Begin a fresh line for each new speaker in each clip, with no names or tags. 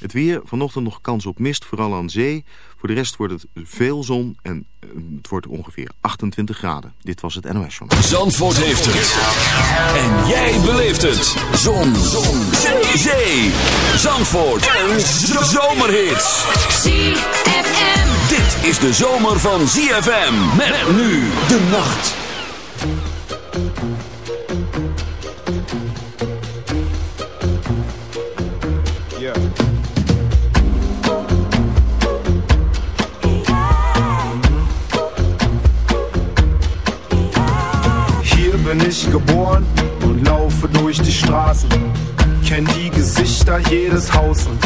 Het weer, vanochtend nog kans op mist, vooral aan zee. Voor de rest wordt het veel zon en eh, het wordt ongeveer 28 graden. Dit was het NOS Journal.
Zandvoort heeft het. En jij beleeft het. Zon. zon. Zee. Zandvoort. Een zomerhit.
ZFM.
Dit is de zomer van ZFM. Met nu de nacht.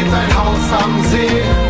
Steht ein Haus am See.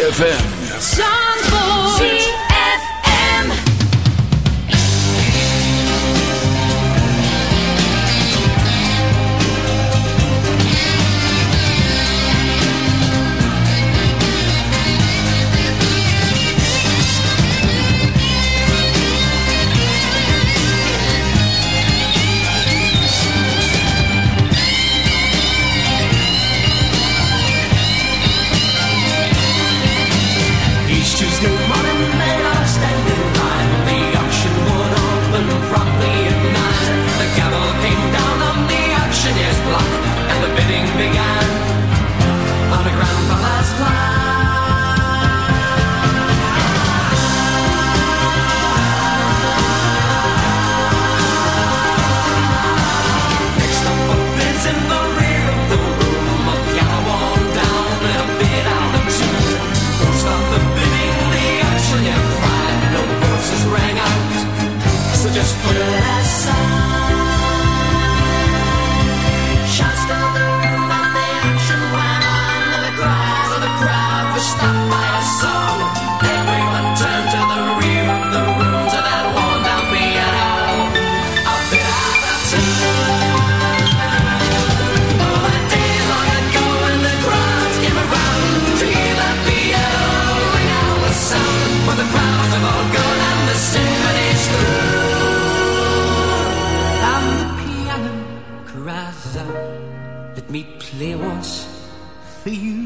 ZFM.
You."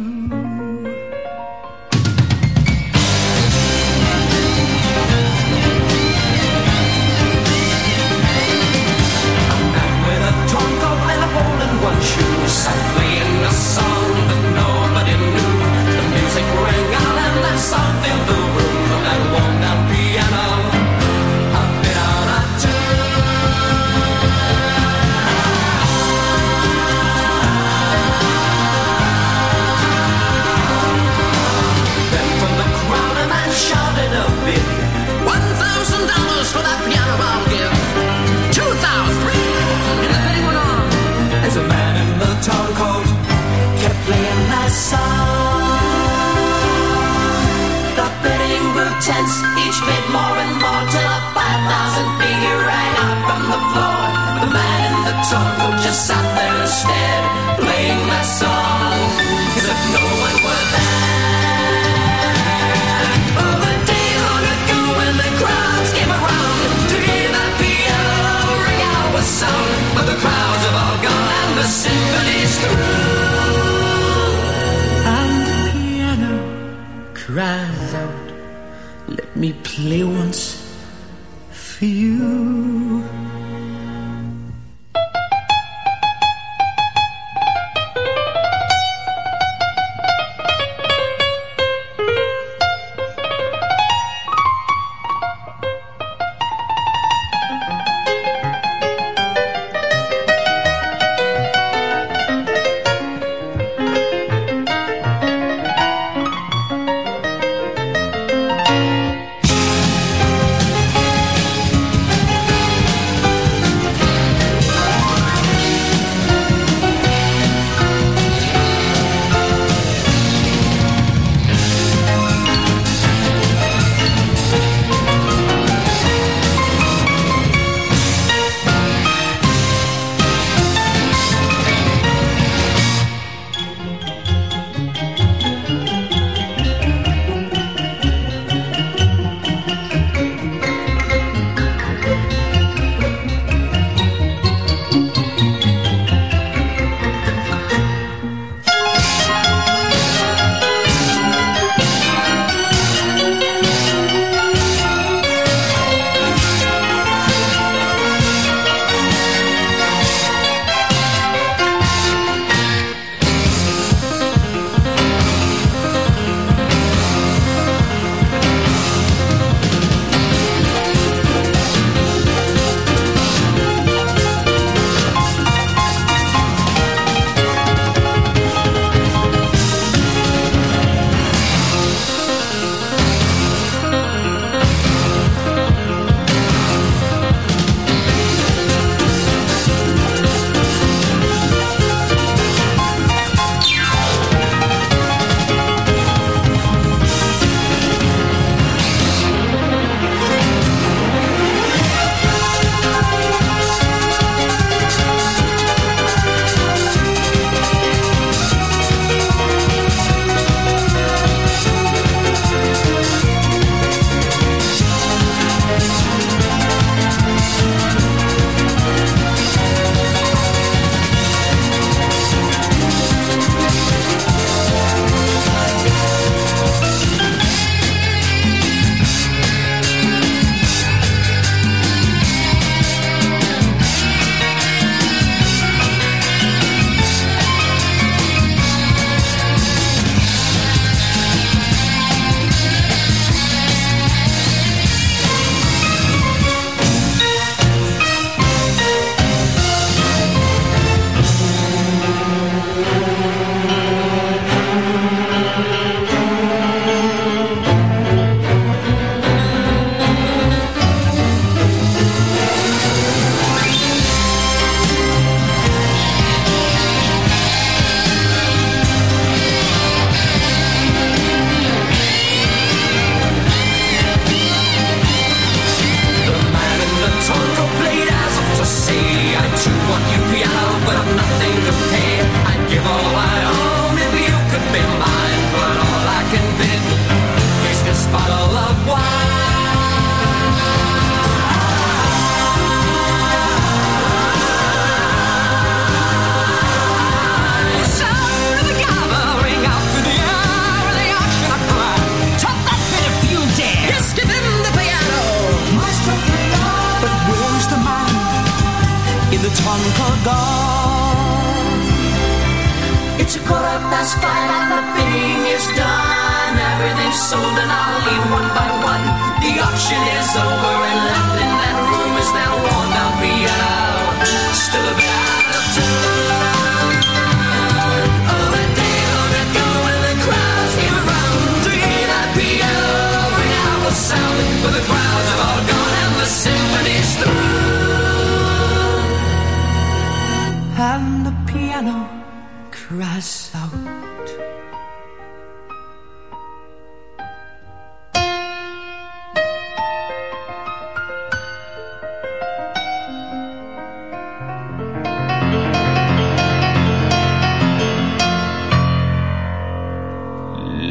Cries out.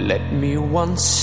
Let me once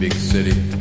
big city.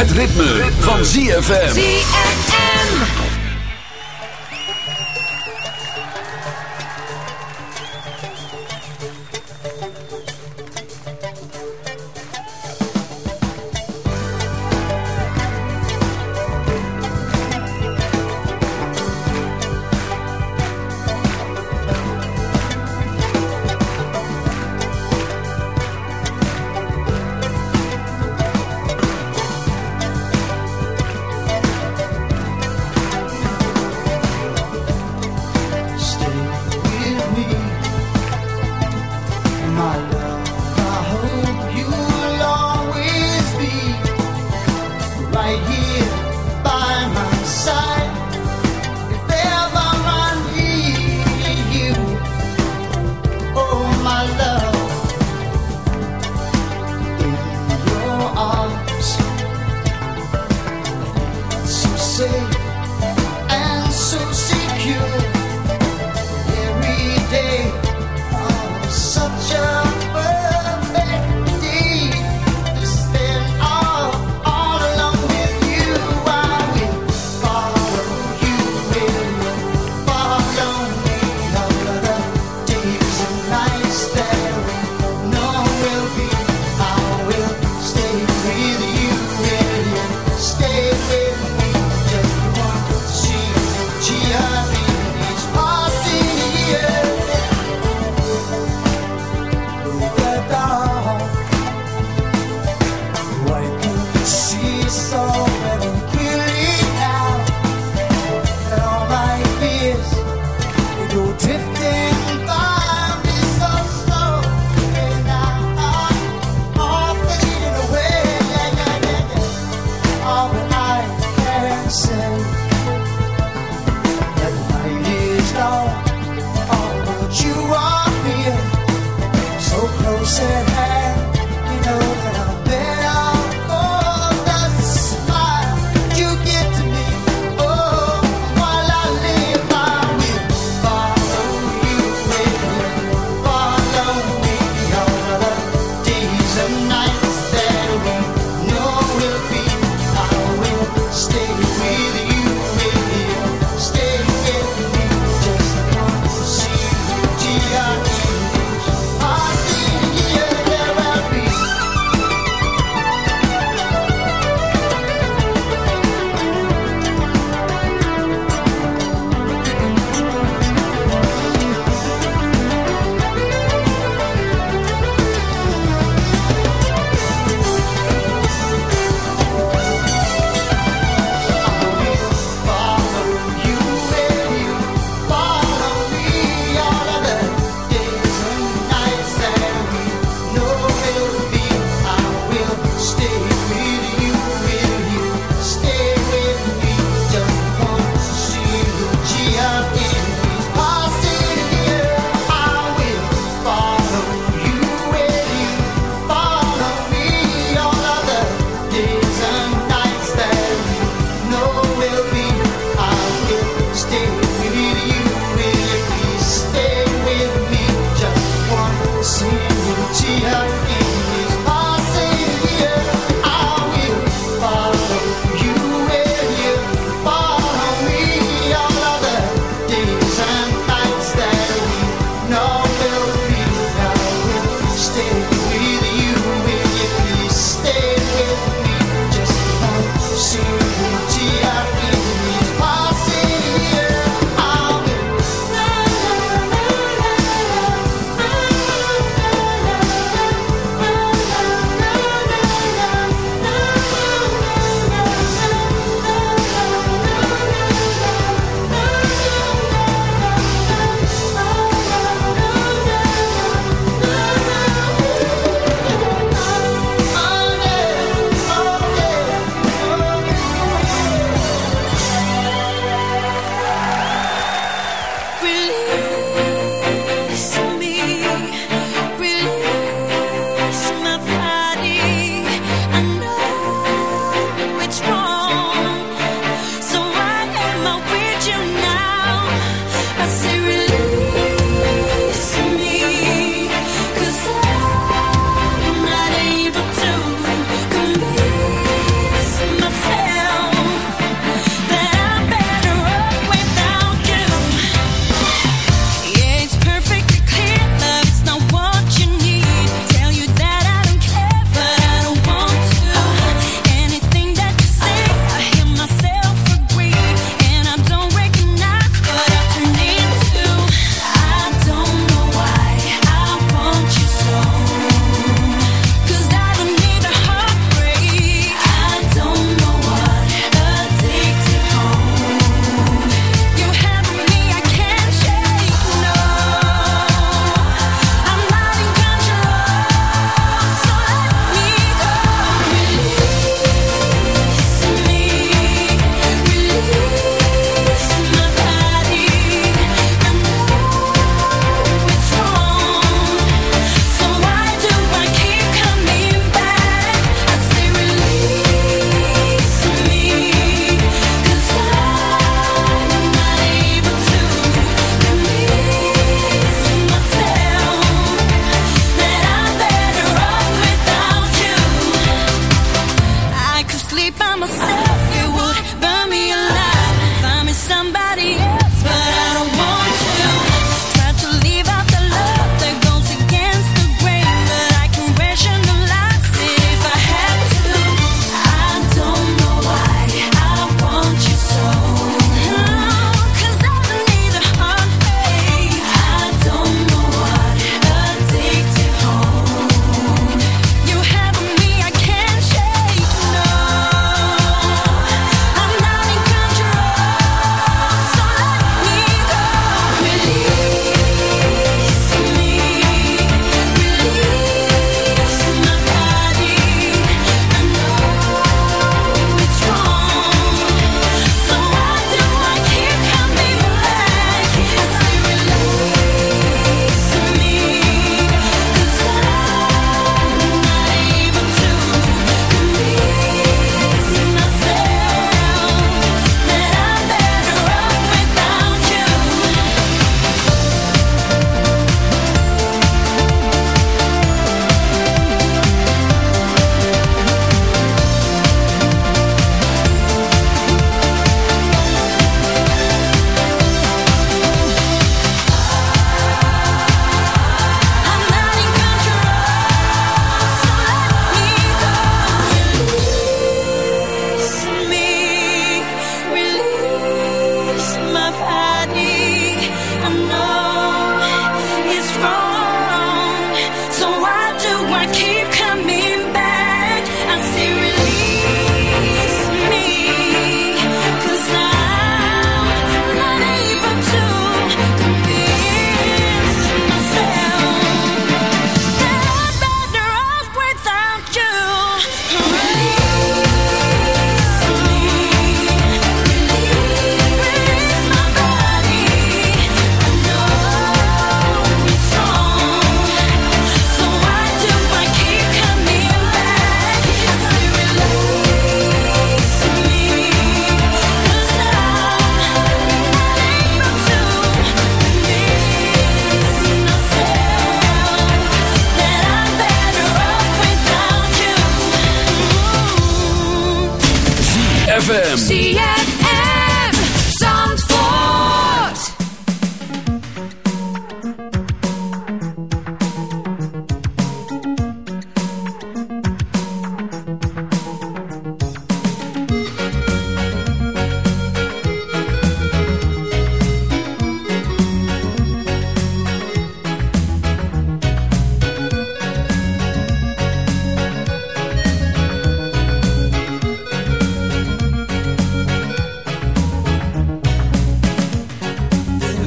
Het ritme, van ZFM.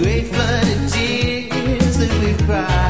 great flood of
tears that we've cried.